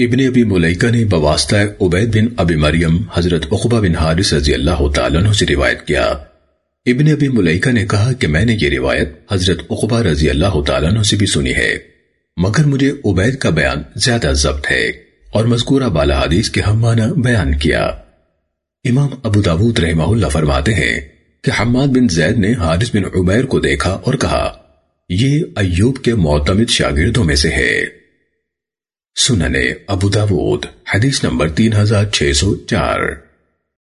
ابن ابی ملیکہ نے بواسطہ عبید بن ابی مریم حضرت عقبہ بن حارث رضی اللہ تعالیٰ عنہ سے روایت کیا۔ ابن ابی ملیکہ نے کہا کہ میں نے یہ روایت حضرت عقبہ رضی اللہ تعالیٰ عنہ سے بھی سنی ہے، مگر مجھے عبید کا بیان زیادہ ضبط ہے اور مذکورہ بالا حدیث کے ہم معنی بیان کیا۔ امام ابو داود رحمہ اللہ فرماتے ہیں کہ حماد بن زید نے حارث بن عبیر کو دیکھا اور کہا، یہ ایوب کے معتمد شاگردوں میں سے ہے۔ سننے ابو داود حدیث نمبر تین ہزار چھ سو چار۔